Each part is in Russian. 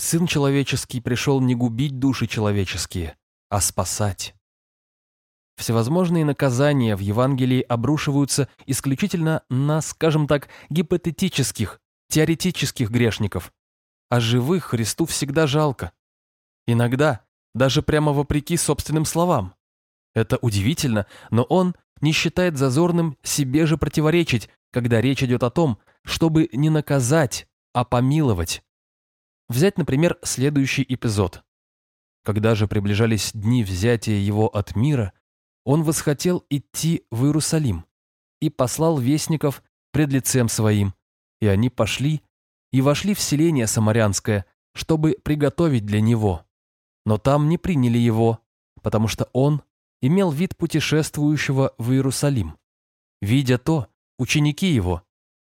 Сын человеческий пришел не губить души человеческие, а спасать. Всевозможные наказания в Евангелии обрушиваются исключительно на, скажем так, гипотетических, теоретических грешников, а живых Христу всегда жалко. Иногда даже прямо вопреки собственным словам. Это удивительно, но он не считает зазорным себе же противоречить, когда речь идет о том, чтобы не наказать, а помиловать. Взять, например, следующий эпизод. Когда же приближались дни взятия его от мира, он восхотел идти в Иерусалим и послал вестников пред лицем своим, и они пошли и вошли в селение Самарянское, чтобы приготовить для него. Но там не приняли его, потому что он имел вид путешествующего в Иерусалим. Видя то, ученики его,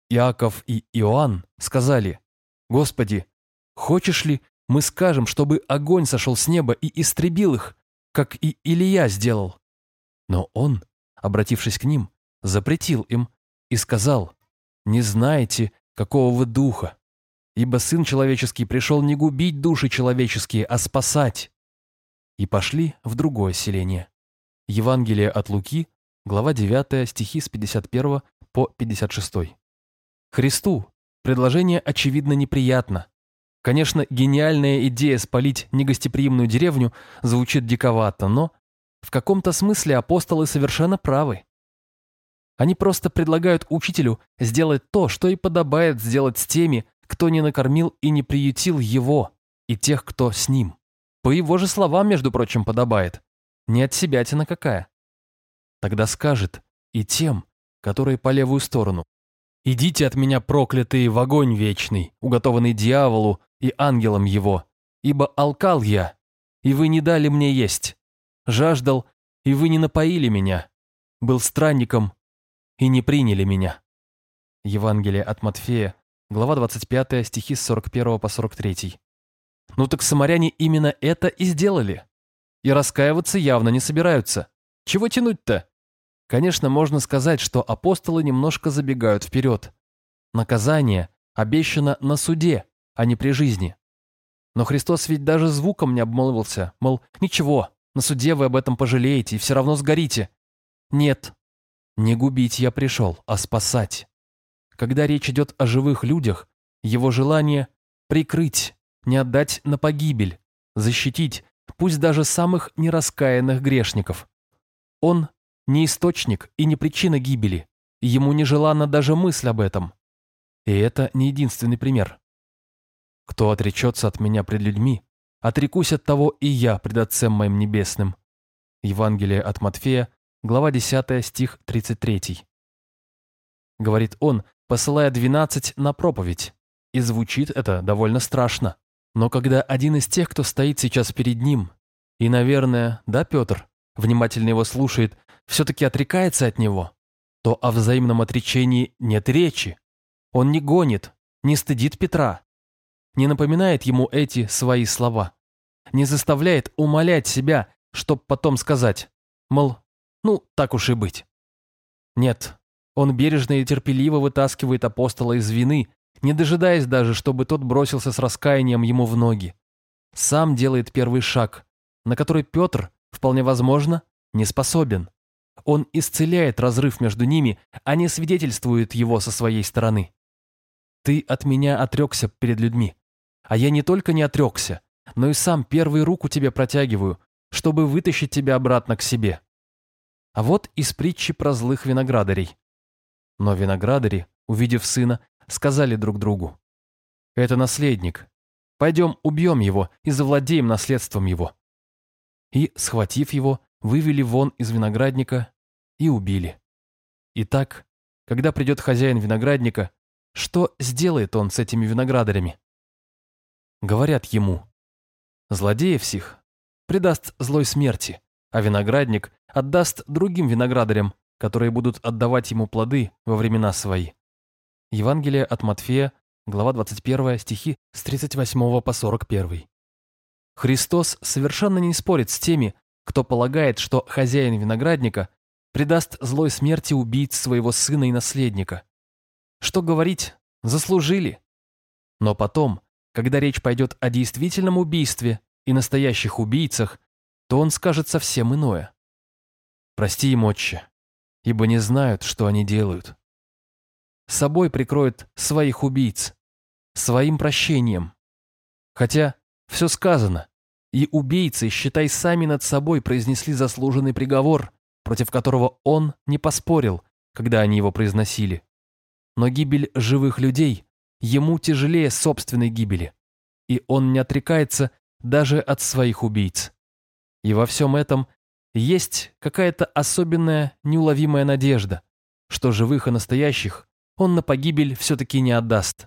Иаков и Иоанн, сказали, «Господи, хочешь ли, мы скажем, чтобы огонь сошел с неба и истребил их, как и Илия сделал?» Но он, обратившись к ним, запретил им и сказал, «Не знаете, какого вы духа, ибо Сын Человеческий пришел не губить души человеческие, а спасать». И пошли в другое селение. Евангелие от Луки, глава 9, стихи с 51 по 56. Христу предложение очевидно неприятно. Конечно, гениальная идея спалить негостеприимную деревню звучит диковато, но в каком-то смысле апостолы совершенно правы. Они просто предлагают учителю сделать то, что и подобает сделать с теми, кто не накормил и не приютил его, и тех, кто с ним. По его же словам, между прочим, подобает. Не от себя тина какая. Тогда скажет и тем, которые по левую сторону. «Идите от меня, проклятые, в огонь вечный, уготованный дьяволу и ангелам его, ибо алкал я, и вы не дали мне есть, жаждал, и вы не напоили меня, был странником, и не приняли меня». Евангелие от Матфея, глава 25, стихи с 41 по 43. Ну так самаряне именно это и сделали и раскаиваться явно не собираются. Чего тянуть-то? Конечно, можно сказать, что апостолы немножко забегают вперед. Наказание обещано на суде, а не при жизни. Но Христос ведь даже звуком не обмолвился, мол, ничего, на суде вы об этом пожалеете и все равно сгорите. Нет, не губить я пришел, а спасать. Когда речь идет о живых людях, его желание прикрыть, не отдать на погибель, защитить, пусть даже самых нераскаянных грешников. Он не источник и не причина гибели, ему нежеланна даже мысль об этом. И это не единственный пример. Кто отречется от меня пред людьми, отрекусь от того и я пред Отцем моим небесным. Евангелие от Матфея, глава 10, стих 33. Говорит он, посылая двенадцать на проповедь. И звучит это довольно страшно. Но когда один из тех, кто стоит сейчас перед ним, и, наверное, да, Петр, внимательно его слушает, все-таки отрекается от него, то о взаимном отречении нет речи. Он не гонит, не стыдит Петра, не напоминает ему эти свои слова, не заставляет умолять себя, чтоб потом сказать, мол, ну, так уж и быть. Нет, он бережно и терпеливо вытаскивает апостола из вины не дожидаясь даже, чтобы тот бросился с раскаянием ему в ноги. Сам делает первый шаг, на который Петр, вполне возможно, не способен. Он исцеляет разрыв между ними, а не свидетельствует его со своей стороны. «Ты от меня отрекся перед людьми, а я не только не отрекся, но и сам первый руку тебе протягиваю, чтобы вытащить тебя обратно к себе». А вот из притчи про злых виноградарей. Но виноградари, увидев сына, сказали друг другу. «Это наследник. Пойдем убьем его и завладеем наследством его». И, схватив его, вывели вон из виноградника и убили. Итак, когда придет хозяин виноградника, что сделает он с этими виноградарями? Говорят ему, злодеев сих предаст злой смерти, а виноградник отдаст другим виноградарям, которые будут отдавать ему плоды во времена свои. Евангелие от Матфея, глава 21, стихи с 38 по 41. Христос совершенно не спорит с теми, кто полагает, что хозяин виноградника предаст злой смерти убийц своего сына и наследника. Что говорить, заслужили. Но потом, когда речь пойдет о действительном убийстве и настоящих убийцах, то он скажет совсем иное. Прости им, отче, ибо не знают, что они делают. С собой прикроет своих убийц, своим прощением. Хотя все сказано, и убийцы, считай, сами над собой произнесли заслуженный приговор, против которого он не поспорил, когда они его произносили. Но гибель живых людей ему тяжелее собственной гибели, и он не отрекается даже от своих убийц. И во всем этом есть какая-то особенная неуловимая надежда, что живых и настоящих он на погибель все-таки не отдаст.